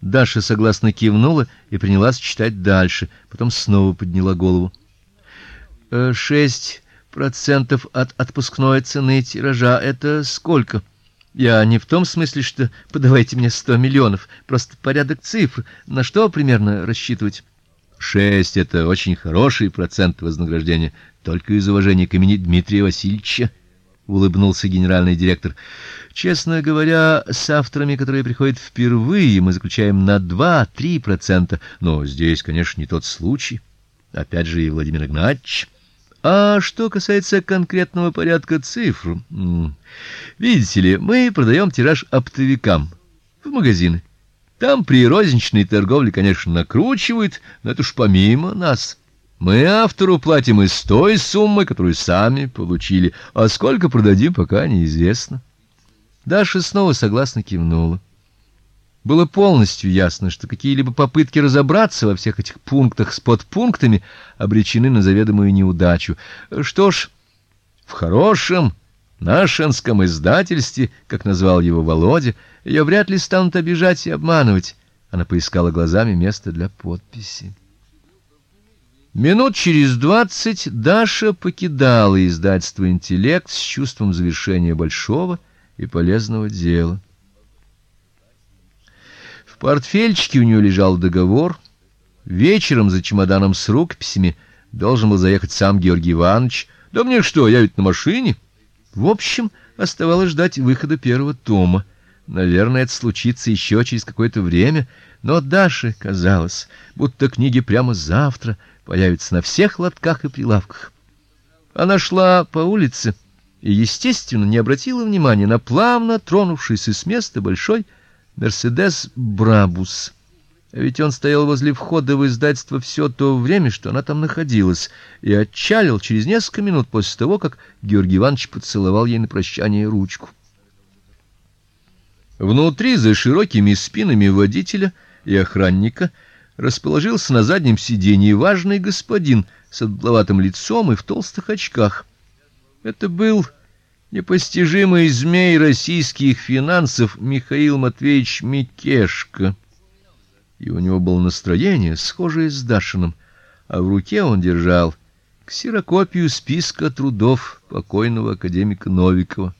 Даша согласно кивнула и принялась читать дальше, потом снова подняла голову. «Э, шесть процентов от отпускной цены тиража это сколько? Я не в том смысле, что подавайте мне сто миллионов, просто порядок цифр. На что примерно рассчитывать? Шесть — это очень хороший процент вознаграждения, только из уважения к имени Дмитрия Васильевича, — улыбнулся генеральный директор. Честно говоря, с авторами, которые приходят впервые, мы заключаем на два-три процента, но здесь, конечно, не тот случай. Опять же, и Владимир Игнатьевич... А что касается конкретного порядка цифр, видите ли, мы продаем тираж оптовикам в магазины. Там при розничной торговле, конечно, накручивают, но это уж помимо нас. Мы автору платим из той суммы, которую сами получили, а сколько продадим, пока неизвестно. Даша снова согласно кивнула. Было полностью ясно, что какие-либо попытки разобраться во всех этих пунктах с подпунктами обречены на заведомую неудачу. Что ж, в хорошем нашинском издательстве, как назвал его Володя, ее вряд ли станут обижать и обманывать. Она поискала глазами место для подписи. Минут через двадцать Даша покидала издательство Интеллект с чувством завершения большого и полезного дела. В портфельчике у нее лежал договор. Вечером за чемоданом с рукописями должен был заехать сам Георгий Иванович. Да мне что, я ведь на машине. В общем, оставалось ждать выхода первого тома. Наверное, это случится еще через какое-то время, но Даше казалось, будто книги прямо завтра появятся на всех лотках и прилавках. Она шла по улице и, естественно, не обратила внимания на плавно тронувшийся с места большой Мерседес Брабус. А ведь он стоял возле входа в издательство все то время, что она там находилась, и отчалил через несколько минут после того, как Георгий Иванович поцеловал ей на прощание ручку. Внутри, за широкими спинами водителя и охранника, расположился на заднем сиденье важный господин с отбловатым лицом и в толстых очках. Это был непостижимый змей российских финансов Михаил Матвеевич Микешко. И у него было настроение, схожее с Дашиным, а в руке он держал ксерокопию списка трудов покойного академика Новикова.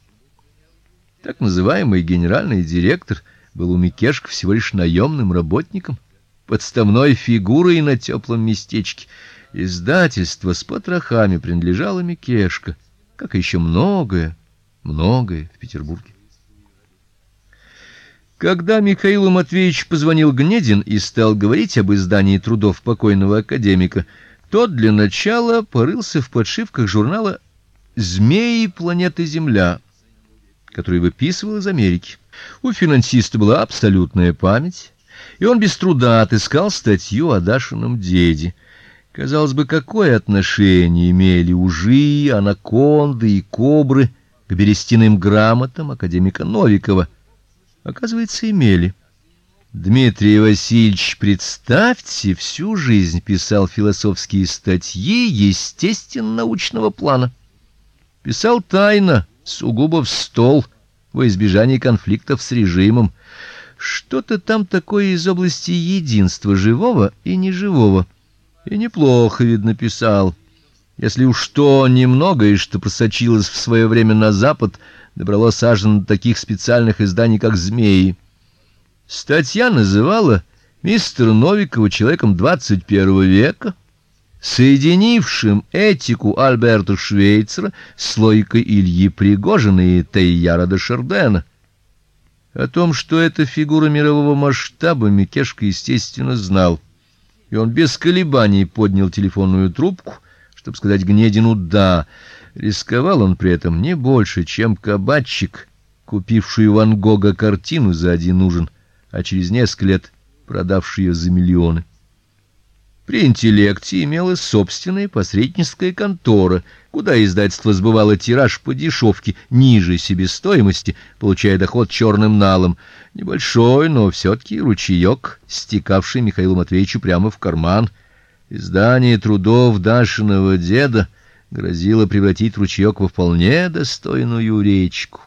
Так называемый генеральный директор был у Микешка всего лишь наемным работником, подставной фигурой на теплом местечке. Издательство с потрохами принадлежало Микешка, как и еще многое, многое в Петербурге. Когда Михаил Матвеевич позвонил Гнедин и стал говорить об издании трудов покойного академика, тот для начала порылся в подшивках журнала Змеи планеты Земля который выписывал из Америки. У финансиста была абсолютная память, и он без труда отыскал статью о Дашином деде. Казалось бы, какое отношение имели ужи, анаконды и кобры к берестяным грамотам академика Новикова? Оказывается, имели. Дмитрий Васильевич, представьте, всю жизнь писал философские статьи естественно-научного плана. Писал тайно, сугубо в стол во избежание конфликтов с режимом. Что-то там такое из области единства живого и неживого. И неплохо, видно, писал. Если уж что немногое, что просочилось в свое время на запад, добралось аж до таких специальных изданий, как «Змеи». Статья называла мистера Новикова человеком 21 века, соединившим этику Альберта Швейцера с логикой Ильи Пригожина и Тейяра де Шардена. О том, что это фигура мирового масштаба, Микешка, естественно, знал. И он без колебаний поднял телефонную трубку, чтобы сказать Гнедину «да». Рисковал он при этом не больше, чем кабачик, купивший у Ван Гога картину за один ужин, а через несколько лет продавший ее за миллионы. При интеллекте имелась собственная посредническая контора, куда издательство сбывало тираж по дешевке, ниже себестоимости, получая доход черным налом. Небольшой, но все-таки ручеек, стекавший Михаилу Матвеевичу прямо в карман. Издание трудов Дашиного деда грозило превратить ручеек во вполне достойную речку.